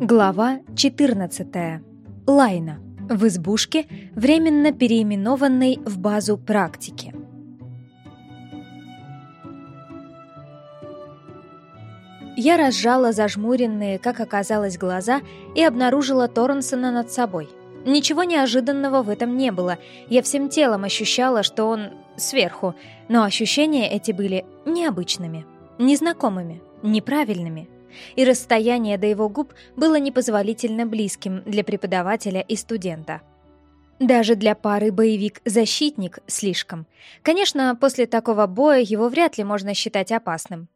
Глава 14. Лайна. В избушке, временно переименованной в базу практики. Я разжала зажмуренные, как оказалось, глаза и обнаружила Торренсона над собой. Ничего неожиданного в этом не было. Я всем телом ощущала, что он сверху, но ощущения эти были необычными, незнакомыми, неправильными и расстояние до его губ было непозволительно близким для преподавателя и студента. Даже для пары боевик-защитник слишком. Конечно, после такого боя его вряд ли можно считать опасным.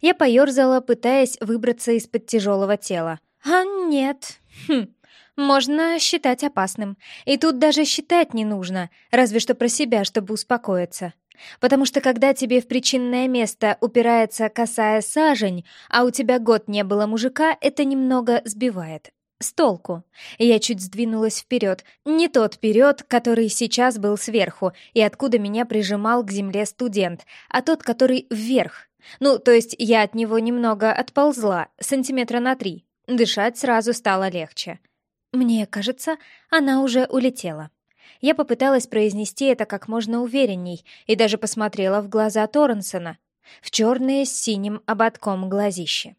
Я поёрзала, пытаясь выбраться из-под тяжелого тела. А нет. Хм. Можно считать опасным. И тут даже считать не нужно, разве что про себя, чтобы успокоиться. Потому что когда тебе в причинное место упирается косая сажень, а у тебя год не было мужика, это немного сбивает. С толку. Я чуть сдвинулась вперед. Не тот вперед, который сейчас был сверху, и откуда меня прижимал к земле студент, а тот, который вверх. Ну, то есть я от него немного отползла, сантиметра на три. Дышать сразу стало легче. Мне кажется, она уже улетела. Я попыталась произнести это как можно уверенней и даже посмотрела в глаза Торренсона, в черные с синим ободком глазище.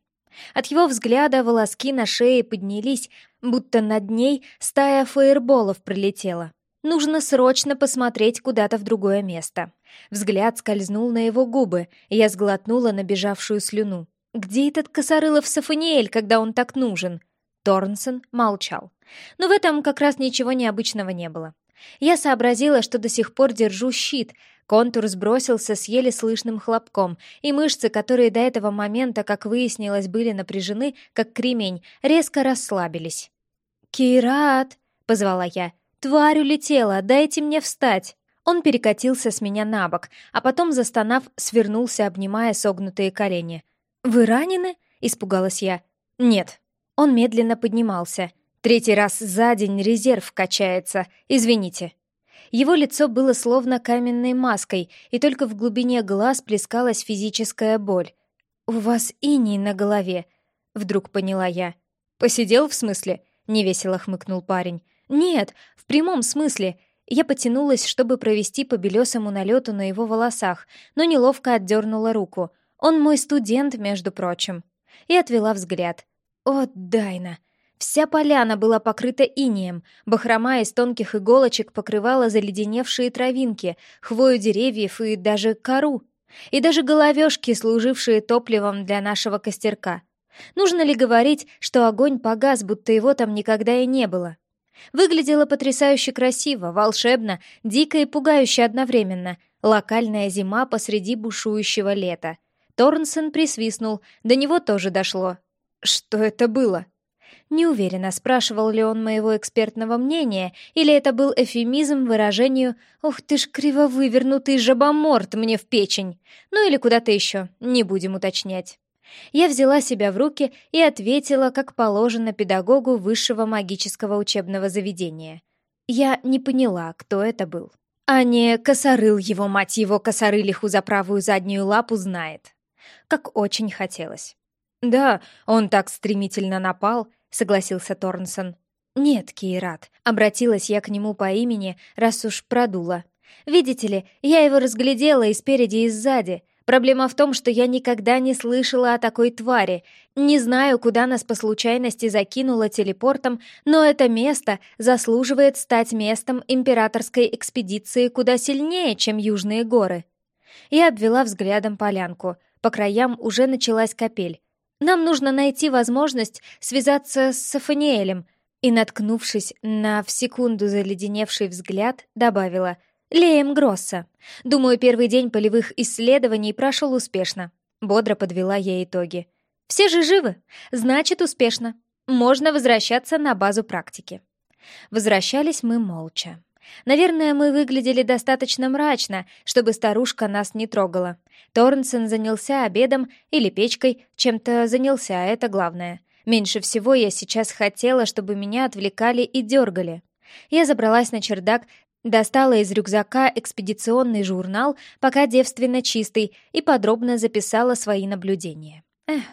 От его взгляда волоски на шее поднялись, будто над ней стая фаерболов пролетела. Нужно срочно посмотреть куда-то в другое место. Взгляд скользнул на его губы, и я сглотнула набежавшую слюну. Где этот Косорылов Сафаниэль, когда он так нужен? Торнсон молчал. Но в этом как раз ничего необычного не было. Я сообразила, что до сих пор держу щит. Контур сбросился с еле слышным хлопком, и мышцы, которые до этого момента, как выяснилось, были напряжены, как кремень, резко расслабились. «Кират!» — позвала я. «Тварь улетела, дайте мне встать!» Он перекатился с меня на бок, а потом, застонав, свернулся, обнимая согнутые колени. «Вы ранены?» — испугалась я. «Нет». Он медленно поднимался — Третий раз за день резерв качается, извините». Его лицо было словно каменной маской, и только в глубине глаз плескалась физическая боль. «У вас иней на голове», — вдруг поняла я. «Посидел в смысле?» — невесело хмыкнул парень. «Нет, в прямом смысле». Я потянулась, чтобы провести по белесому налету на его волосах, но неловко отдернула руку. Он мой студент, между прочим. И отвела взгляд. «О, Дайна!» Вся поляна была покрыта инеем, бахрома из тонких иголочек покрывала заледеневшие травинки, хвою деревьев и даже кору. И даже головешки, служившие топливом для нашего костерка. Нужно ли говорить, что огонь погас, будто его там никогда и не было? Выглядело потрясающе красиво, волшебно, дико и пугающе одновременно. Локальная зима посреди бушующего лета. Торнсон присвистнул, до него тоже дошло. «Что это было?» Не уверена, спрашивал ли он моего экспертного мнения, или это был эфемизм выражению «Ух ты ж кривовывернутый жабоморт мне в печень!» Ну или куда-то еще, не будем уточнять. Я взяла себя в руки и ответила, как положено педагогу высшего магического учебного заведения. Я не поняла, кто это был. А не косорыл его, мать его, косорылиху за правую заднюю лапу знает. Как очень хотелось. Да, он так стремительно напал, согласился Торнсон. «Нет, Кейрат», — обратилась я к нему по имени, раз уж продула. «Видите ли, я его разглядела и спереди, и сзади. Проблема в том, что я никогда не слышала о такой твари. Не знаю, куда нас по случайности закинуло телепортом, но это место заслуживает стать местом императорской экспедиции куда сильнее, чем Южные горы». Я обвела взглядом полянку. По краям уже началась капель. Нам нужно найти возможность связаться с Сафаниэлем». И, наткнувшись на в секунду заледеневший взгляд, добавила «Леем Гросса. Думаю, первый день полевых исследований прошел успешно». Бодро подвела я итоги. «Все же живы? Значит, успешно. Можно возвращаться на базу практики». Возвращались мы молча. Наверное, мы выглядели достаточно мрачно, чтобы старушка нас не трогала. Торнсон занялся обедом или печкой, чем-то занялся, это главное. Меньше всего я сейчас хотела, чтобы меня отвлекали и дергали. Я забралась на чердак, достала из рюкзака экспедиционный журнал, пока девственно чистый, и подробно записала свои наблюдения. Эх,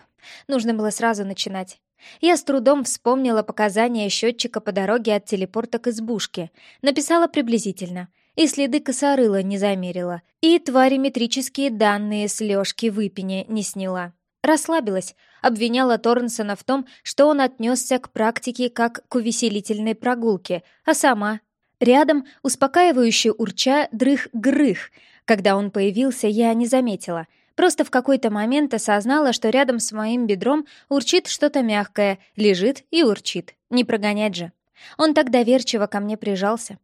нужно было сразу начинать. Я с трудом вспомнила показания счетчика по дороге от телепорта к избушке, написала приблизительно, и следы косорыла не замерила, и твариметрические данные с Лёшки выпени не сняла. Расслабилась, обвиняла Торнсона в том, что он отнесся к практике как к увеселительной прогулке, а сама... Рядом, успокаивающе урча, дрых-грых. Когда он появился, я не заметила. Просто в какой-то момент осознала, что рядом с моим бедром урчит что-то мягкое, лежит и урчит. Не прогонять же. Он так доверчиво ко мне прижался.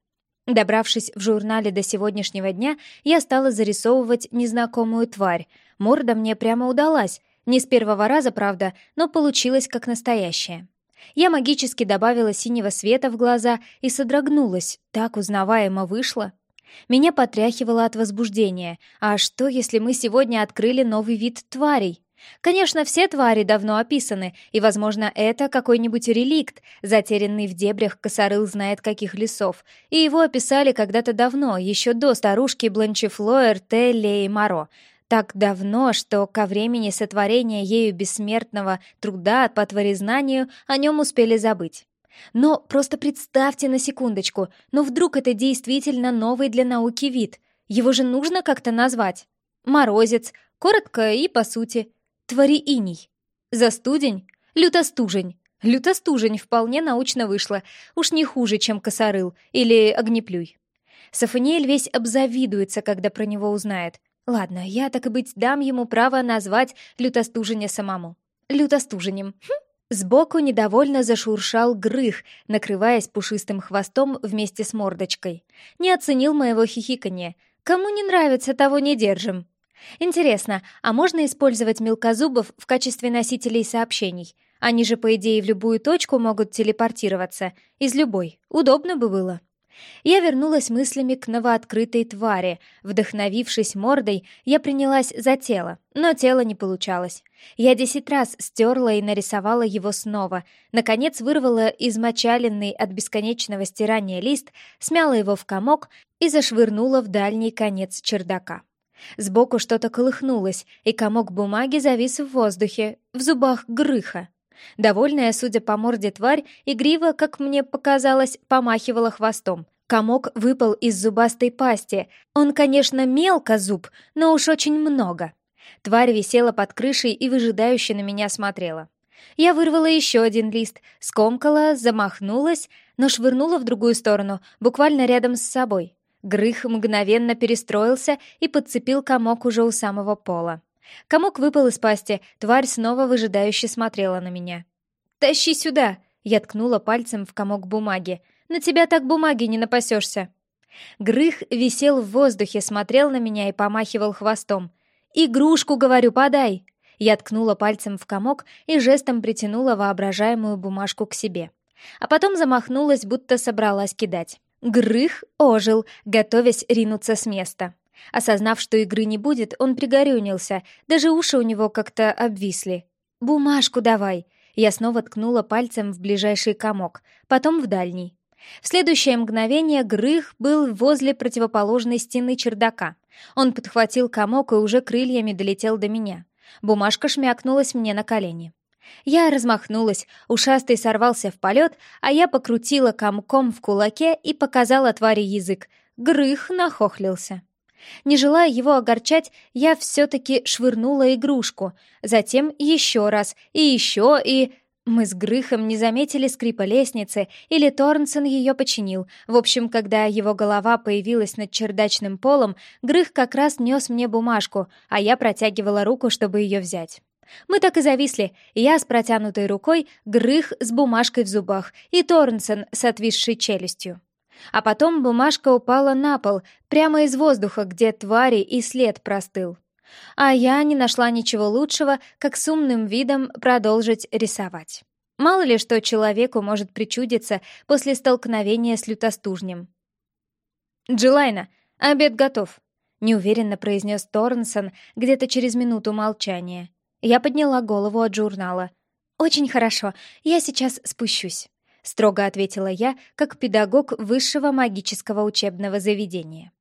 Добравшись в журнале до сегодняшнего дня, я стала зарисовывать незнакомую тварь. Морда мне прямо удалась, не с первого раза, правда, но получилось как настоящее. Я магически добавила синего света в глаза и содрогнулась, так узнаваемо вышло. Меня потряхивало от возбуждения. А что, если мы сегодня открыли новый вид тварей? Конечно, все твари давно описаны, и, возможно, это какой-нибудь реликт, затерянный в дебрях косорыл знает каких лесов, и его описали когда-то давно, еще до старушки Бланчефлоер, Телли и Моро, так давно, что ко времени сотворения ею бессмертного труда по творезнанию о нем успели забыть. Но просто представьте на секундочку, но вдруг это действительно новый для науки вид. Его же нужно как-то назвать. Морозец, коротко и по сути. Твари-иней. Застудень, лютостужень. Лютостужень вполне научно вышло, уж не хуже, чем косорыл или огнеплюй. Сафаниэль весь обзавидуется, когда про него узнает. Ладно, я, так и быть, дам ему право назвать лютостужиня самому. Лютостуженем. Хм. Сбоку недовольно зашуршал грых, накрываясь пушистым хвостом вместе с мордочкой. Не оценил моего хихиканья. Кому не нравится, того не держим. Интересно, а можно использовать мелкозубов в качестве носителей сообщений? Они же, по идее, в любую точку могут телепортироваться. Из любой. Удобно бы было. Я вернулась мыслями к новооткрытой твари. Вдохновившись мордой, я принялась за тело, но тело не получалось. Я десять раз стерла и нарисовала его снова. Наконец вырвала измочаленный от бесконечного стирания лист, смяла его в комок и зашвырнула в дальний конец чердака. Сбоку что-то колыхнулось, и комок бумаги завис в воздухе, в зубах грыха. Довольная, судя по морде тварь, игриво, как мне показалось, помахивала хвостом. Комок выпал из зубастой пасти. Он, конечно, мелко зуб, но уж очень много. Тварь висела под крышей и выжидающе на меня смотрела. Я вырвала еще один лист, скомкала, замахнулась, но швырнула в другую сторону, буквально рядом с собой. Грых мгновенно перестроился и подцепил комок уже у самого пола. Комок выпал из пасти, тварь снова выжидающе смотрела на меня. «Тащи сюда!» — я ткнула пальцем в комок бумаги. «На тебя так бумаги не напасешься!» Грых висел в воздухе, смотрел на меня и помахивал хвостом. «Игрушку, говорю, подай!» Я ткнула пальцем в комок и жестом притянула воображаемую бумажку к себе. А потом замахнулась, будто собралась кидать. Грых ожил, готовясь ринуться с места. Осознав, что игры не будет, он пригорюнился, даже уши у него как-то обвисли. «Бумажку давай!» Я снова ткнула пальцем в ближайший комок, потом в дальний. В следующее мгновение Грых был возле противоположной стены чердака. Он подхватил комок и уже крыльями долетел до меня. Бумажка шмякнулась мне на колени. Я размахнулась, ушастый сорвался в полет, а я покрутила комком в кулаке и показала твари язык. Грых нахохлился. Не желая его огорчать, я все-таки швырнула игрушку, затем еще раз, и еще, и... Мы с Грыхом не заметили скрипа лестницы, или Торнсон ее починил. В общем, когда его голова появилась над чердачным полом, Грых как раз нес мне бумажку, а я протягивала руку, чтобы ее взять. Мы так и зависли, я с протянутой рукой, Грых с бумажкой в зубах и Торнсон с отвисшей челюстью. А потом бумажка упала на пол, прямо из воздуха, где твари и след простыл. А я не нашла ничего лучшего, как с умным видом продолжить рисовать. Мало ли что человеку может причудиться после столкновения с лютостужнем. «Джилайна, обед готов», — неуверенно произнес Торнсон где-то через минуту молчания. Я подняла голову от журнала. «Очень хорошо, я сейчас спущусь» строго ответила я, как педагог высшего магического учебного заведения.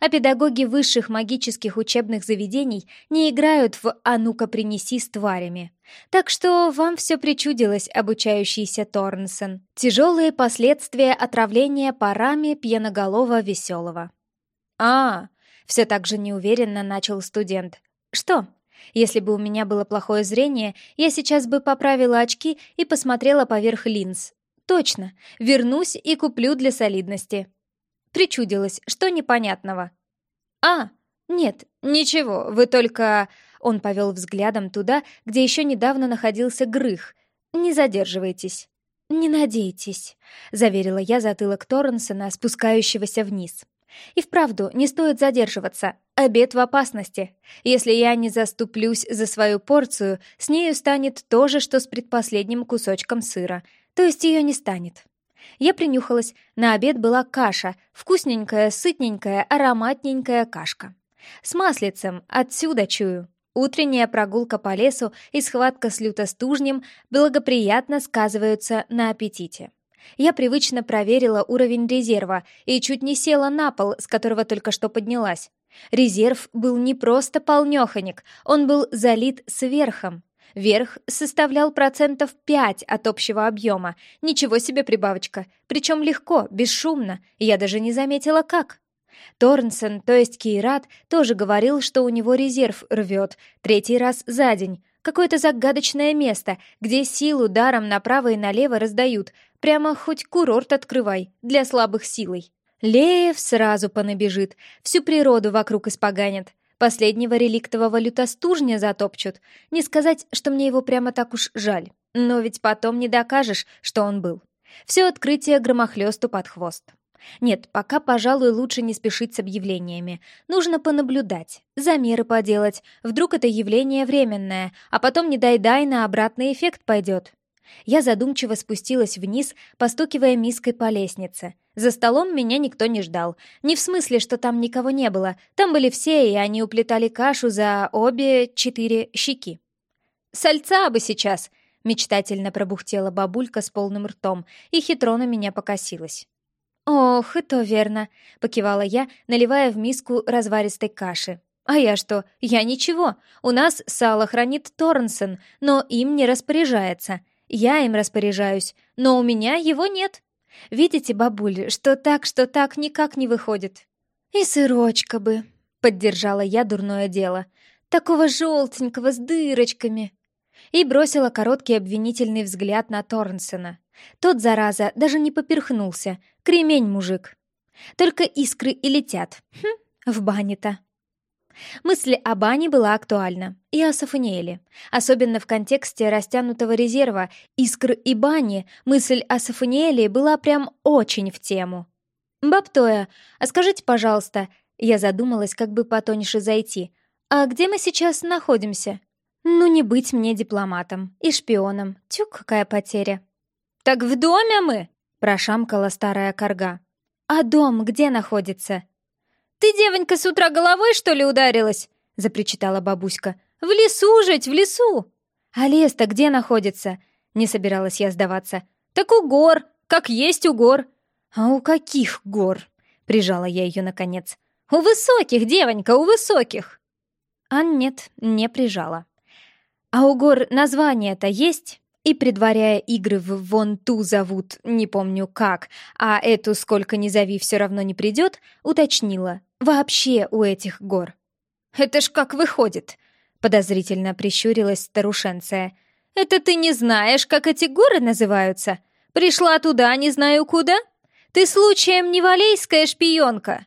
А педагоги высших магических учебных заведений не играют в «а ну-ка принеси» с тварями. Так что вам все причудилось, обучающийся Торнсон. Тяжелые последствия отравления парами пьяноголового веселого. «А, все так же неуверенно начал студент. Что? Если бы у меня было плохое зрение, я сейчас бы поправила очки и посмотрела поверх линз. Точно, вернусь и куплю для солидности. Причудилось, что непонятного. А, нет, ничего, вы только... Он повел взглядом туда, где еще недавно находился Грых. Не задерживайтесь. «Не надейтесь», — заверила я затылок Торренсона, спускающегося вниз. И вправду, не стоит задерживаться. Обед в опасности. Если я не заступлюсь за свою порцию, с нею станет то же, что с предпоследним кусочком сыра. То есть ее не станет. Я принюхалась. На обед была каша. Вкусненькая, сытненькая, ароматненькая кашка. С маслицем, отсюда чую. Утренняя прогулка по лесу и схватка с лютостужнем благоприятно сказываются на аппетите. Я привычно проверила уровень резерва и чуть не села на пол, с которого только что поднялась. Резерв был не просто полнёхонек, он был залит сверхом. Верх составлял процентов 5 от общего объема. Ничего себе прибавочка. Причем легко, бесшумно. Я даже не заметила, как. Торнсон, то есть Кейрат, тоже говорил, что у него резерв рвет, третий раз за день. Какое-то загадочное место, где силу даром направо и налево раздают. Прямо хоть курорт открывай, для слабых силой. Леев сразу понабежит, всю природу вокруг испоганят. Последнего реликтового лютостужня затопчут. Не сказать, что мне его прямо так уж жаль. Но ведь потом не докажешь, что он был. Все открытие громохлёсту под хвост. Нет, пока, пожалуй, лучше не спешить с объявлениями. Нужно понаблюдать, замеры поделать. Вдруг это явление временное, а потом, не дай-дай, на обратный эффект пойдет. Я задумчиво спустилась вниз, постукивая миской по лестнице. За столом меня никто не ждал. Не в смысле, что там никого не было. Там были все, и они уплетали кашу за обе четыре щеки. «Сальца бы сейчас!» — мечтательно пробухтела бабулька с полным ртом и хитро на меня покосилась. «Ох, и то верно», — покивала я, наливая в миску разваристой каши. «А я что? Я ничего. У нас сало хранит Торнсон, но им не распоряжается. Я им распоряжаюсь, но у меня его нет. Видите, бабуль, что так, что так никак не выходит». «И сырочка бы», — поддержала я дурное дело. «Такого желтенького с дырочками». И бросила короткий обвинительный взгляд на Торнсона. Тот, зараза, даже не поперхнулся. Кремень, мужик. Только искры и летят. Хм, в бане-то. Мысль о бане была актуальна. И о Сафаниэле. Особенно в контексте растянутого резерва искр и бани мысль о Сафаниэле была прям очень в тему. «Бабтоя, а скажите, пожалуйста...» Я задумалась, как бы потоньше зайти. «А где мы сейчас находимся?» «Ну, не быть мне дипломатом и шпионом. Тю, какая потеря!» «Так в доме мы?» — прошамкала старая корга. «А дом где находится?» «Ты, девонька, с утра головой, что ли, ударилась?» — запричитала бабуська. «В лесу жить, в лесу!» «А лес-то где находится?» — не собиралась я сдаваться. «Так у гор, как есть у гор». «А у каких гор?» — прижала я ее наконец. «У высоких, девонька, у высоких!» А нет, не прижала. «А у гор название-то есть?» И, предваряя игры в «вон ту зовут», не помню как, а эту сколько ни зови все равно не придет, уточнила. «Вообще у этих гор». «Это ж как выходит?» — подозрительно прищурилась старушенция. «Это ты не знаешь, как эти горы называются? Пришла туда, не знаю куда? Ты случаем не валейская шпионка?»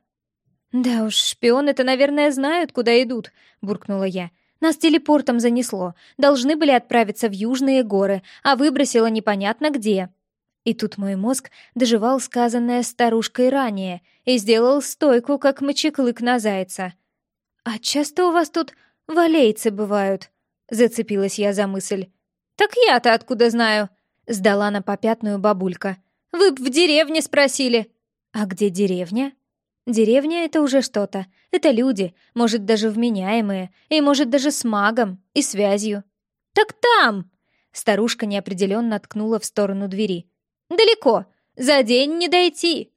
«Да уж, шпионы-то, наверное, знают, куда идут», — буркнула я. Нас телепортом занесло. Должны были отправиться в южные горы, а выбросило непонятно где. И тут мой мозг доживал сказанное старушкой ранее и сделал стойку, как мочеклык на зайца. «А часто у вас тут валейцы бывают?» — зацепилась я за мысль. «Так я-то откуда знаю?» — сдала на попятную бабулька. «Вы б в деревне спросили». «А где деревня?» Деревня — это уже что-то. Это люди, может, даже вменяемые, и, может, даже с магом и связью. «Так там!» Старушка неопределенно ткнула в сторону двери. «Далеко! За день не дойти!»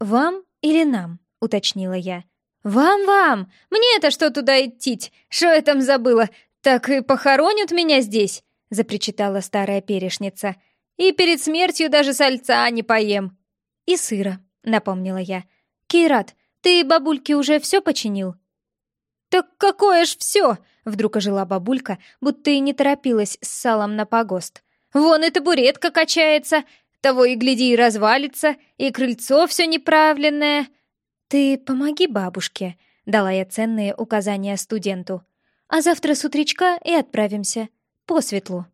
«Вам или нам?» — уточнила я. «Вам-вам! Мне это что туда идти? Что я там забыла? Так и похоронят меня здесь!» — запричитала старая перешница. «И перед смертью даже сальца не поем!» «И сыра», — напомнила я. «Кейрат, ты бабульке уже все починил?» «Так какое ж все!» — вдруг ожила бабулька, будто и не торопилась с салом на погост. «Вон и табуретка качается, того и гляди и развалится, и крыльцо все неправленное». «Ты помоги бабушке», — дала я ценные указания студенту. «А завтра с утречка и отправимся. По светлу».